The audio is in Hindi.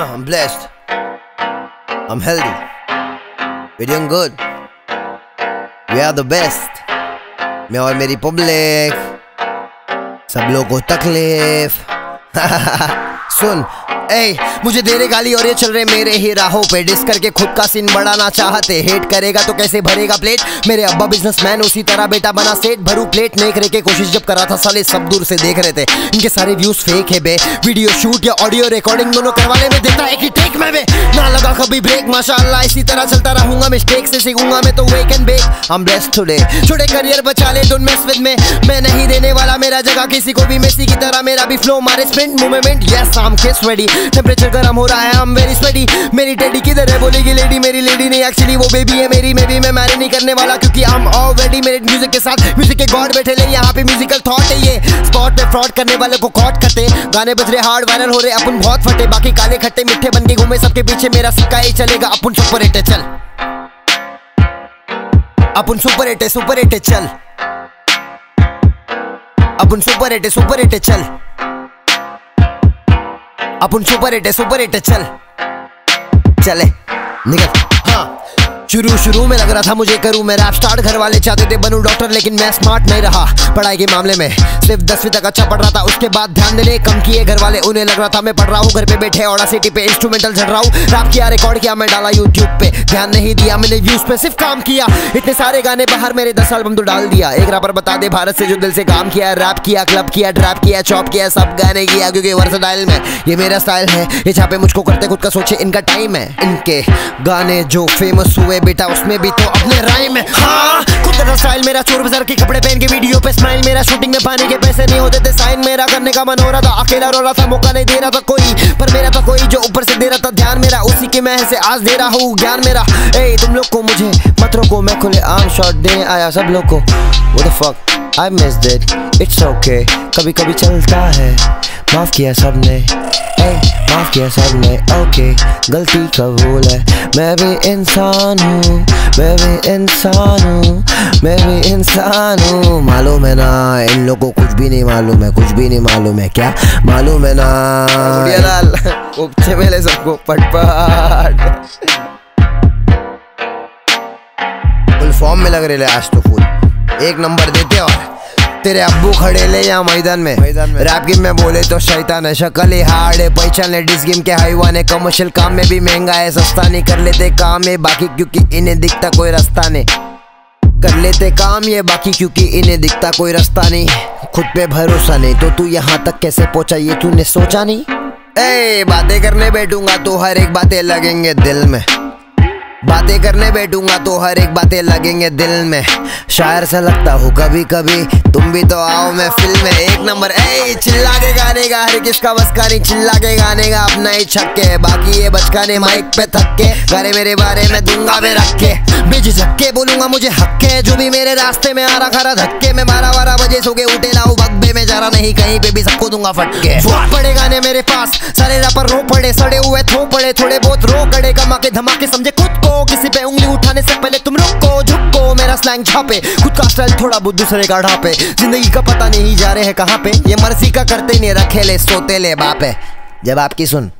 I'm blessed. I'm healthy. We're doing good. We are the best. मैं और मेरी पब्लिक सब लोगों को तकलीफ सुन। ए मुझे दे रहे गाली और ये चल रहे मेरे ही राहों पे। डिस करके खुद का सीन बढ़ाना चाहते। हेट करेगा तो कैसे भरेगा प्लेट मेरे अब्बा बिजनेसमैन उसी तरह बेटा बना सेट भरू प्लेट नहीं करे कोशिश जब करा था साले, सब दूर से देख रहे थे। इनके सारे व्यूज़ फेक है बे। वीडियो शूट या ऑडियो रिकॉर्डिंग दोनों करवाने में देता एक ही टेक में बे। ना लगा कभी ब्रेक माशाल्लाह, इसी तरह चलता रहूँगा। मिस्टेक से सीखूँगा मैं तो wake and bake I am blessed today छोटे करियर बचा ले डोंट मेस विद मी मैं नहीं देने वाला मेरा जगह, किसी को भी मेसी की तरह। मेरा भी फ्लो मारे sprint movement yes I am किस रेडी टेंपरेचर गर्म हो रहा है एम वेरी स्वेटी मेरी टेडी किधर है? बोलेगी लेडी मेरी लेडी नहीं एक्चुअली वो बेबी है मेरी, मे मैं मैरी नहीं करने वाला क्योंकि एम ऑलरेडी मेरे म्यूज़िक के साथ. म्यूज़िक के गॉड बैठे ले, यहाँ पे म्यूजिकल थॉट है ये. स्पॉट पे फ्रॉड करने वाले को कॉट करते. गाने बज रहे हार्ड वायरल हो रहे, अपन बहुत फटे. बाकी काले खट्टे, मिठे बन के घूमे, सबके पीछे मेरा सिक्का ही चलेगा. अपन सुपर हिट चल. अपन सुपर हिट सुपर हिट चल. अपन सुपर हिट सुपर हिट है, चल. अपन सुपर हिट है सुपर हिट है चल। चले निकल। हाँ। शुरू शुरू में लग रहा था मुझे करूँ मैं रैप स्टार्ट घर वाले चाहते थे बनूं डॉक्टर लेकिन मैं स्मार्ट नहीं रहा पढ़ाई के मामले में। सिर्फ़ दसवीं तक अच्छा पढ़ रहा था, उसके बाद ध्यान देने कम किए घर वाले उन्हें लग रहा था मैं पढ़ रहा हूँ। घर पे बैठे और सिटी पे इंस्ट्रूमेंटल चढ़ रहा हूँ। रैप किया रिकॉर्ड किया, मैं डाला यूट्यूब पे। ध्यान नहीं दिया, मैंने व्यूज़ पे सिर्फ़ काम किया। इतने सारे गाने बाहर मेरे दस एल्बम तो डाल दिया। एक रैपर बता दे, भारत से जो दिल से काम किया रैप किया क्लब किया ड्रैप किया चॉप किया, सब गाने किया, क्योंकि वर्सटाइल में। ये मेरा स्टाइल है। ये छापे मुझको करते खुद का सोचे, इनका टाइम है। इनके गाने जो फ़ेमस हुए बेटा, उसमें भी तो अपने राय में स्टाइल मेरा, चोर बाज़ार के कपड़े पहन के वीडियो पे स्माइल मेरा शूटिंग में पानी के पैसे नहीं होते थे। साइन मेरा करने का मन हो रहा था, अकेला रो रहा था, मौका नहीं दे रहा था कोई। पर मेरा था कोई जो ऊपर से दे रहा था ध्यान मेरा, उसी के मैं से आज दे रहा हूँ ज्ञान मेरा। ए, तुम लोग को मुझे पत्रों को मैं खुले आम शॉट देने आया सब लोग को। What the I missed it. It's okay. कभी कभी चलता है। माफ़ किया सबने। माफ़ किया सबने। ओके गलती कबूल है। मैं भी इंसान हूँ। मैं भी इंसान हूँ। मैं भी इंसान हूँ। मालूम है ना, इन लोगों को कुछ भी नहीं मालूम है। कुछ भी नहीं मालूम है। क्या मालूम है ना? लाल। उपचे मेले सबको फुल फॉर्म में लग रहे आज तो फुल एक नंबर देते और तेरे अब्बू खड़े ले या मैदान में। मैदान में। रैप गेम में बोले तो शैतान है शक्ल ही हार्ड है। पहचान है डिस गेम के हाईवान है कमर्शियल काम में भी महँगा है सस्ता नहीं कर लेते काम है। बाकी क्योंकि इन्हें दिखता कोई रास्ता नहीं। कर लेते काम ये बाकी क्योंकि इन्हें दिखता कोई रास्ता नहीं। खुद पे भरोसा नहीं तो तू यहाँ तक कैसे पहुँचा ये तूने सोचा नहीं? ए बातें करने बैठूँगा तो हर एक बातें लगेंगे दिल में। बातें करने बैठूँगा तो हर एक बातें लगेंगे दिल में। शायर से लगता हूँ कभी कभी तुम भी तो आओ मैं फ़िल्म में। एक नंबर ए चिल्ला के गाने का हर किसका बस का नहीं चिल्ला के गाने का अपना ही छक्के। है बाकी ये बचकाने माइक पे थक्के गाने मेरे बारे में दूँगा मैं रख के बिज झक्के, बोलूँगा मुझे हक्के। जो भी मेरे रास्ते में आ रहा खरा धक्के। में बारह बारह बजे सो के उठे लाऊ बग्बे में जा रहा नहीं कहीं पे भी सबको दूँगा फटके। पड़े गाने मेरे पास, सारे रैपर रो पड़े, सड़े हुए थो पड़े, थोड़े बहुत रो कड़े कमा के धमाके समझे खुद को। पे उंगली उठाने से पहले तुम रुको, झुको, मेरा स्लैंग छापे। खुद का स्टाइल थोड़ा बहुत दूसरे का ढापे। ज़िंदगी का पता नहीं जा रहे हैं कहाँ पे। ये मर्ज़ी का करते नहीं रखे ले, सोते ले बापे जब आपकी सुन।